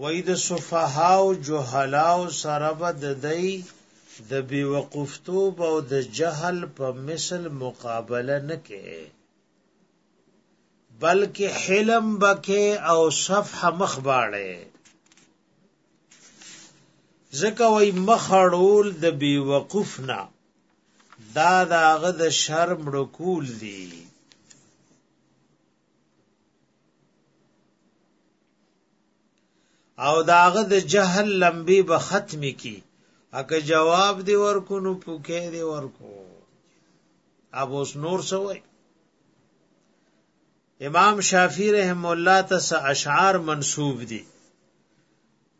وای د سفهاو جهلاو سره به د دی د بیوقفتوب او د جهل په مثل مقابله نکې بلکې حلم بکې او صفحه مخ باړې ځکه وای مخړول د بیوقفنا دا دا هغه د شر مړکول دي او داغه د جهل لمبي به ختم کی اګه جواب دی ورکو نو پوکې دی ورکو اب اوس نور سوې امام شافعی رحم الله ته اشعار منسوب دي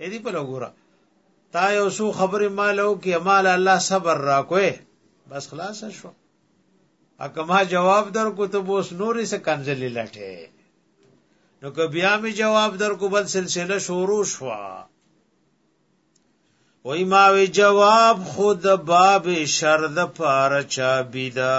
اې دې په لګورا تا یو څو خبرې مال او کې مال الله صبر را کوې بس خلاص شو اکما جواب در کو ته بوس نورې څه کنځلې لټه نو که بیا می جواب در کو بل سلسله شروع شو وای ما وی جواب خود باب شر د پاره چا بيدا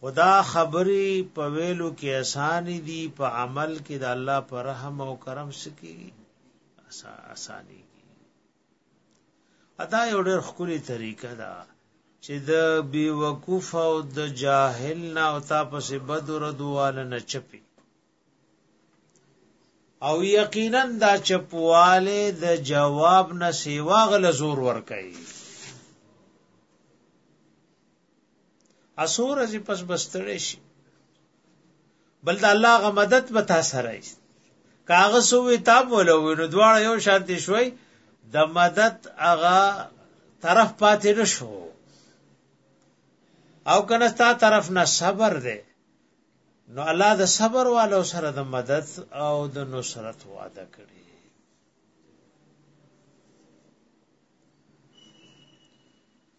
خدا خبري په ویلو کې اسان دي په عمل کې د الله پر رحم او کرم سکی اساني ادا یو ډېر خولي طریقه ده چې د بی وقوف او د جاهل نه او تاسو په بدر دواله نه چپی او یقینا دا چپواله د جواب نه سیوا غل زور ور کوي اسو ورځې پس بستړې شي بل د الله غ مدد به تا سره ای کاغه سوې تا بوله وینو دواړه یو شانتي شوي د مدد هغه طرف پاتې نشو او کنه تا طرف نه صبر دی نو الله د صبر والو سره د مدد او د نصرت وعده کړی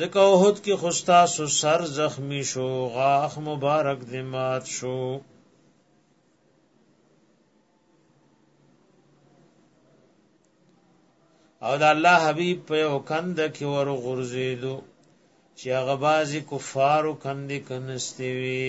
ځکه اوهد کې خوستا سو سر زخمی شو غاخ مبارک دې مات شو او د الله حبیب په یو کند کې ور غورځېدو چې هغه بازي کفارو کندې کنستې وي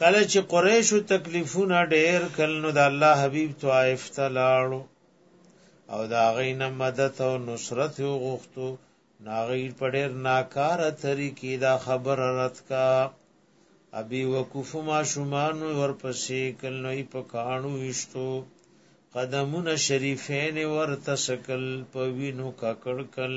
کله چې قریشو تکلیفونه ډېر کل نو د الله حبیب طائف ته لاړو او دا غینه مدد او نصرت وغوښتو ناغی په ډېر ناکاره طریقې دا خبر رات کا ابي وقوف ما شومان ورپسې کل نو په کانو وشتو قدمونه شریفین ورته سکل په وینو ککړ کل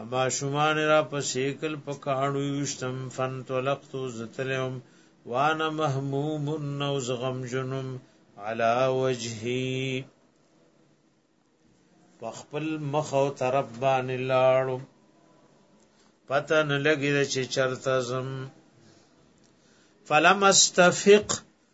اما شومان را په شیکل په کانو یشتم فن تلقتو زتلم وانا محموم نو زغم جنم علا وجهی په خپل مخ او طرف باندې لاړو پته نه لګی چې چرته زم فلم استفق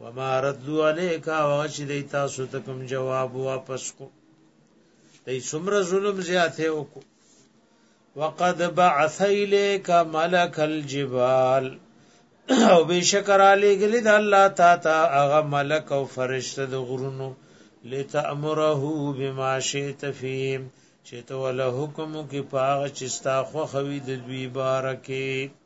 وما ردو علیک واغ چې دی تاسو ته کوم جواب واپس کو دی څومره ظلم زیاته وکړو وقد بعث الیک ملک الجبال او بشکر علی گلی د الله تا تا هغه ملک او فرشته د غرونو لتامره بما شئت فيه چې ته ول حکم کې پاغه چې ستا خو خوي د دوی بارکه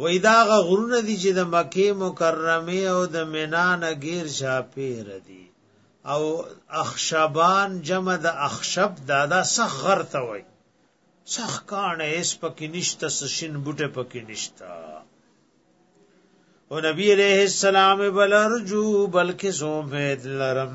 وای دا غرونه دي چې د مکه مکرمه او د مینا نه غیر شاپیر دي او اخشبان جمع د اخشب دا دا سخ غر ته وای سخ کانه اس پکې نشته سشین بوټه پکې نشته او نبی علیہ السلام بلرجو بلکې زومید لرم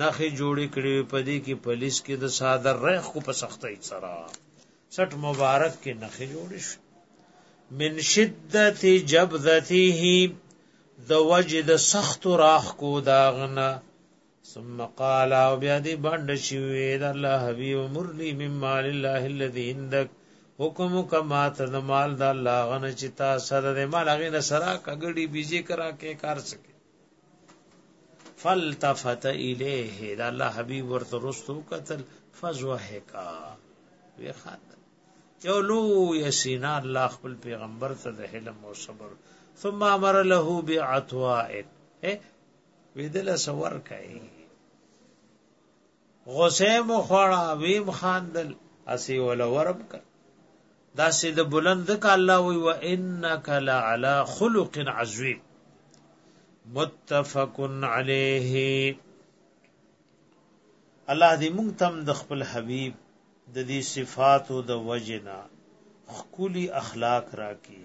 نخې جوړې کړې وي په دې کې پولیس کې د صادر ریخ کو په سختۍ سره سټ مبارک کې نخې جوړې شي من شدت جبذته د وجه د سخت راخ کو داغنا ثم قال او بیا دې باندې شي وې د الله حبيب مرلي من مال الله الذي عندك حکم کما ته د مال د الله غنه چې تا سره د مال غنه سره کګړي بيزي کرا کې کار سکے فلتفت الیه دا الله حبیب ورته رستو قتل فزوهکا وی خان یو لو یسینا الله خپل پیغمبر ته د حلم او صبر ثم امر له بعتوا وی دل سور کای غوسه مو خوړه ویم خاندل اسی ول ورم ک دا سید بلند ک الله وی و انک لعلى خلق عظیم متفق علیه الله دې مونږ تم د خپل حبیب د دې صفاتو د وجنا خکولی اخلاق راکې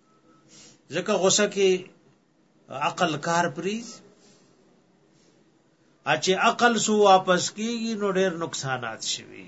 ځکه غوسه کې عقل کار پریز اچې عقل سو واپس کیږي نو ډېر نقصانات شوي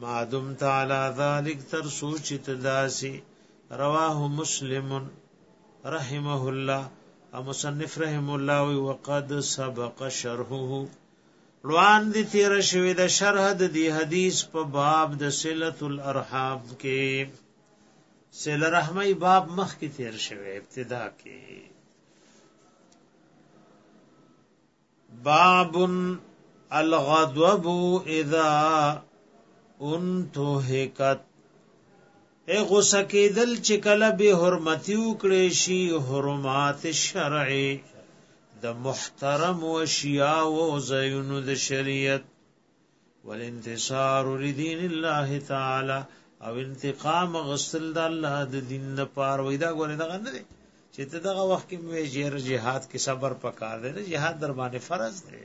ما دم تعالی ذالک تر سوچ تداسی رواه مسلم رحمه الله او مصنف رحم الله وی وقد سبق شرحه روان دي تیر شوی د شرح د دی حدیث په باب د صلت الارحام کې سیل رحمی باب مخ کی تیر شوی ابتدا کې باب الغضب اذا انتهکت ای غوسه کېدل چې کله به حرمتي وکړي شي حرمات شرعي د محترم او شیاو او زینو د شریعت والانتصار لدين الله تعالى او انتقام غسل د الله د دین د پار وې دا ګوره دغه نه دی چې ته دغه وخت کې مې جیر جهاد کې صبر پکار دی جهاد در باندې فرض دی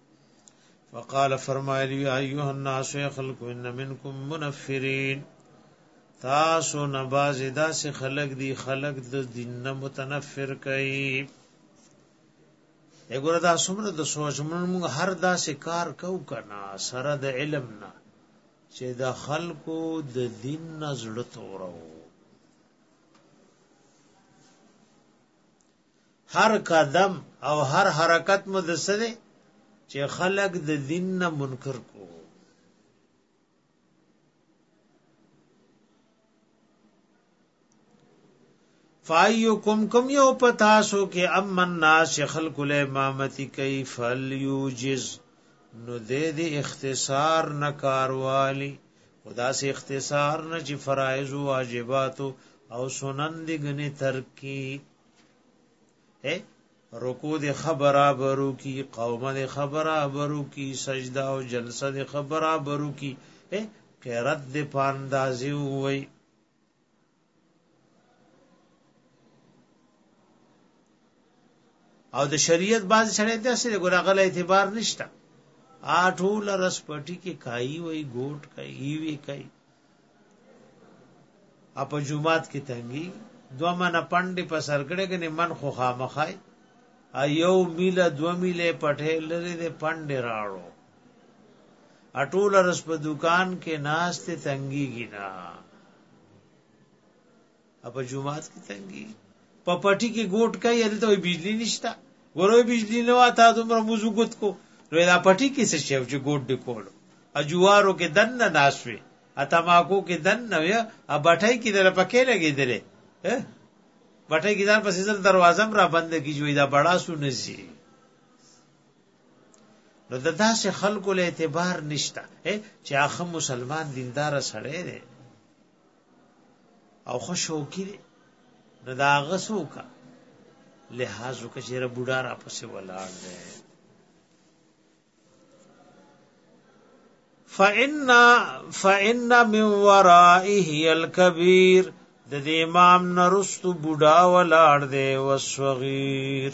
وقال فرمایلی ایها الناس خلق ان منکم منفرین تاسو نباز داسې خلق دی خلق د دین نه متنفر کوي وګوره دا څومره د سوچ موږ هر داسې کار کو کنه سره د علم نه چې د خلکو د دین نه زړه تورو هر قدم او هر حرکت مو د سره چې خلق د دین نه منکر کو فایکم کم یو پتاسو کې امن ناس خلق له امامتی کیف الیوجز نو دې دې اختصار نه کاروالی خدا سے اختصار نه چې فرایض او واجبات او سنن دې غني ترکی اے رکوع د خبره برو کی قومه د خبره برو کی سجده او جلسه د خبره برو کی اے قرات د پاندازي وای او د شریعت باز سره ته سره ګورغل اعتبار نشته اټول رس پټی کې کای وای ګوټ کای وی کای اپا جمعات کې تنګي دو من پندې په سرګړې کې من خو خامخای ایو میله دو میله پټه لري دې پندې راړو اټول رس په دکان کې ناشته تنګيږي نه په جمعات کې تنګي په پټي کې ګوټ کوي دلته وي بجلی نشته ګوروي بجلی نه واته دومره موزو ګوت کو نو دا پټي کې څه شی چې ګوټ دی کولو اجوارو کې دن نه ناشوي اتماکو کې دن نه وي ا بټای کې دل پکې لګېدلې بټای کې ځان پسې ځل دروازه را بند کی جوړي دا بڑا سو نزي نو د داسې خلکو له اعتبار نشته چې اخ مسلمان دیندار سره دی او خو شوقي دی نو دا هغه څوک لحاظ وکړي چې را بوډا را پسې ولاړ دی فإن فإن من ورائه الكبير د دې امام نرست بوډا ولاړ دی او صغیر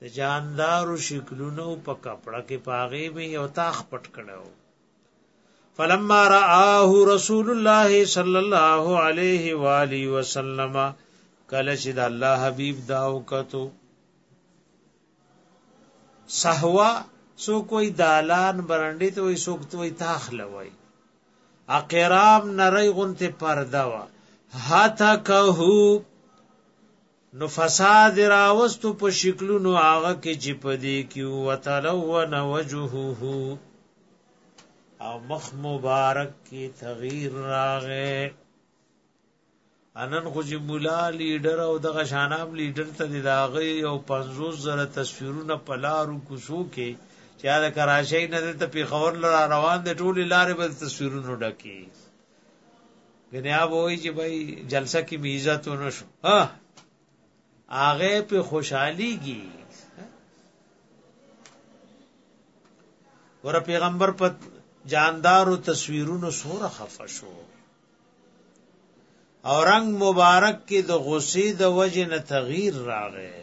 د جاندارو شکلونو په کپړه کې پاغې به یو تاخ پټ کړو فلما رآه رسول الله صلی الله علیه و آله وسلم کله چې د الله حبیب دا وکړو سهوا سو کوئی دالان برنډي ته وي سو کوئی تاخ لوي اقرام نری غنته پرده وا هاته کهو نو فساد راوستو په شکلونو هغه کې چې په دې کې وتلون وجهه او مخ مبارک کې تغییر راغې انن خو چې مولا لیډر او دغه شانام لیډر ته داغه او 50 زره تصویرونه په لارو کوسو کې چې دا کراچۍ نه ته پیښور لار روان دي ټول لارې به تصویرونو ډکې غنیا وای چې بای جلسه کې می عزت ونه شو ها هغه په خوشحاليږي ور پیغمبر په جاندارو تصویرونو سوره خفه شو او رنگ مبارک کې د غصې د وجه نه تغییر راغی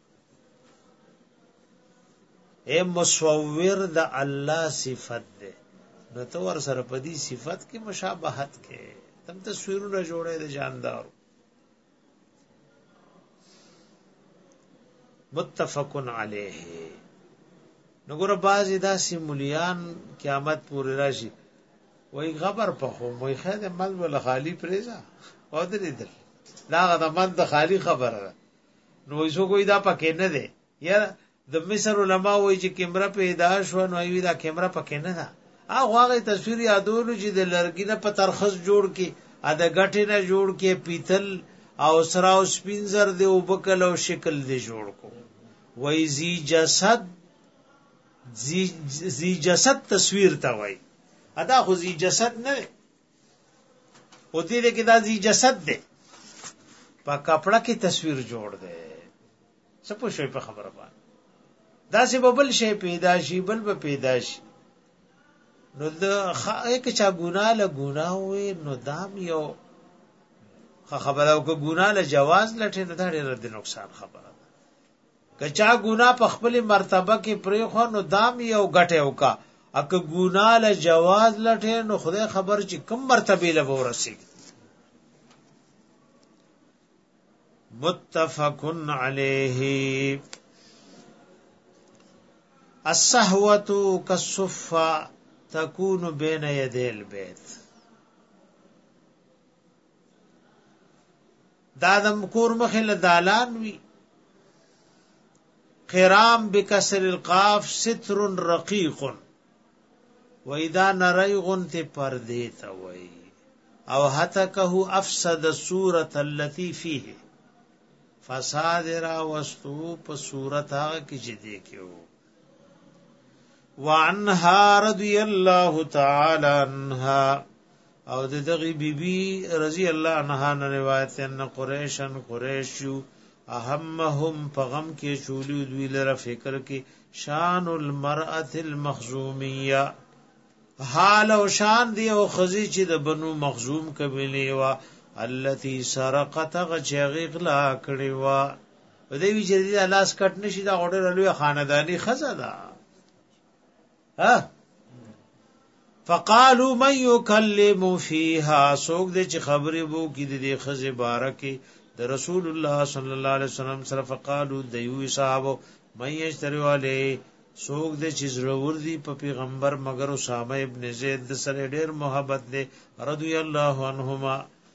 اے مصور د الله صفت ده نو تو ور سره په دې صفت کې مشابهت کې تم تصویرونه جوړې د جاندار متفق علیه نو ګور باز دا سیمولیان قیامت پورې راشي وای غبر په خو مې خاله مل ول خالی پریزا او درې دل دا غدا مند خالی خبره نو ایسو کوئی دا پکې نه دی یا د مصر علما وایي چې کیمرا پیدا شو نو ایوی دا کیمرا پکې نه ده هغه هغه تصویر یادولو چې د لرګي نه په ترخص جوړ کې ا د غټې نه جوړ کې پیتل او سرا او سپینزر دی او بکل او شکل دی جوړ کو وای زی جسد زی جسد تصویر تا وای ادا خو زی جسد نه او دې دې کې دا زی جسد دی په کپړه کې تصویر جوړ دی څه په شوي په خبره باندې دا سه ببل شي پیدا شي بل به پیدا شي نو د یک چا ګنا له ګنا وي نو دام یو خبره او که ګنا له جواز لټه نه دا ډېر د نقصان خبره که چا ګناه په خپل مرتبه کې پریخو نو دام یو غټه وکا اک ګناه له جواز لټه نو خدای خبر چې کم مرتبه له ورسی متفقن علیه السهوه کالصفه تكون بين يدي البيت دا د کور مخې له دالان وي قرام بکسر القاف ستر رقیق و اذا نریغن ته پردې ته وای او هتکه افسد صورت التي فيه فساد را وستو په صورت هغه کې چې دی کېو وعنها رضی الله تعالی عنها او د دغه بیبي رضی الله عنها نه روایت ان قریشن قریشو اهمهم په غم کې شولو دوی لره فکر کې شان المرأه المخزومیه حال او شان دی او خزی چې د بنو مخزوم قبیله وا التي سرقت غچغغلا کړي وا په دې وی چې دې لاس کټ نشي دا غوډه لوی خاندانی خزه ده ها فقالو من یکلم فیها سوګ دې چې خبرې وو کې دې خزه بارکه د رسول الله صلی الله علیه وسلم سره فقالو دیو صاحب من یشتری علی سوګ دې چې ضرور دی په پیغمبر مگر اسامه ابن زید سره ډېر محبت دې رضی الله عنهما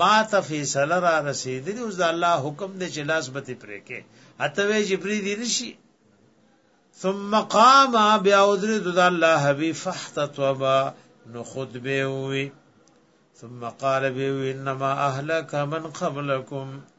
ما ته فیصله را رسیدلی اوس د الله حکم دی چې لاس به پرې کې اته وی جبری دی نشي ثم قام بیا ودرید د الله حبیب فاحتطبا نو خطبه وی ثم قال بی انما اهلك من قبلكم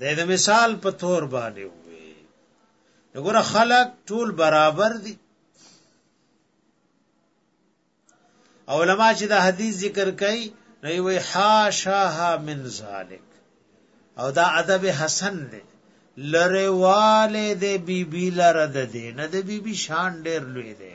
د دې مثال په تور باندې وي وګوره خلق ټول برابر دي علماء چې دا حدیث ذکر کوي نو وي حاشاها من ذلک او دا ادب حسن دی لره والے د بی بی لره د دې نه د بی بی شان ډیر لوی دی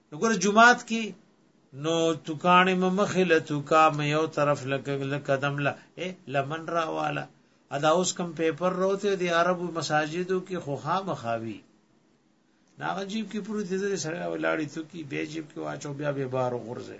نو ګور جمعات کې نو توکانې ممخې له توکا مې یو طرف لکه قدم لا لمن راواله ادا اوس کم پیپر روته دی عربو مساجدو کې خوخا مخاوي ناغه جیب کې پروت دې سره ولاړی تو کې به جیب کې واچو بیا به بار غرزه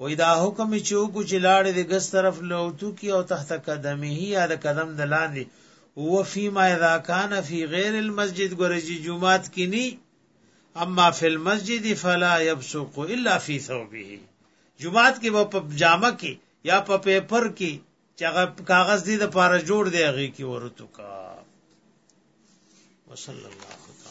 وای دا حکم چې وکړو چې لاړې د ګس طرف لوتو کی او تحت قدمه یا د قدم د لاندې او فيما اذا كان في غير المسجد ګرځي جمعات کې ني اما في المسجد فلا يبصق الا في ثوبه جمعات کې په جامه کې یا په پیپر کې چې هغه کاغذ دې د پاره جوړ دی هغه کې ورته کا وصلی الله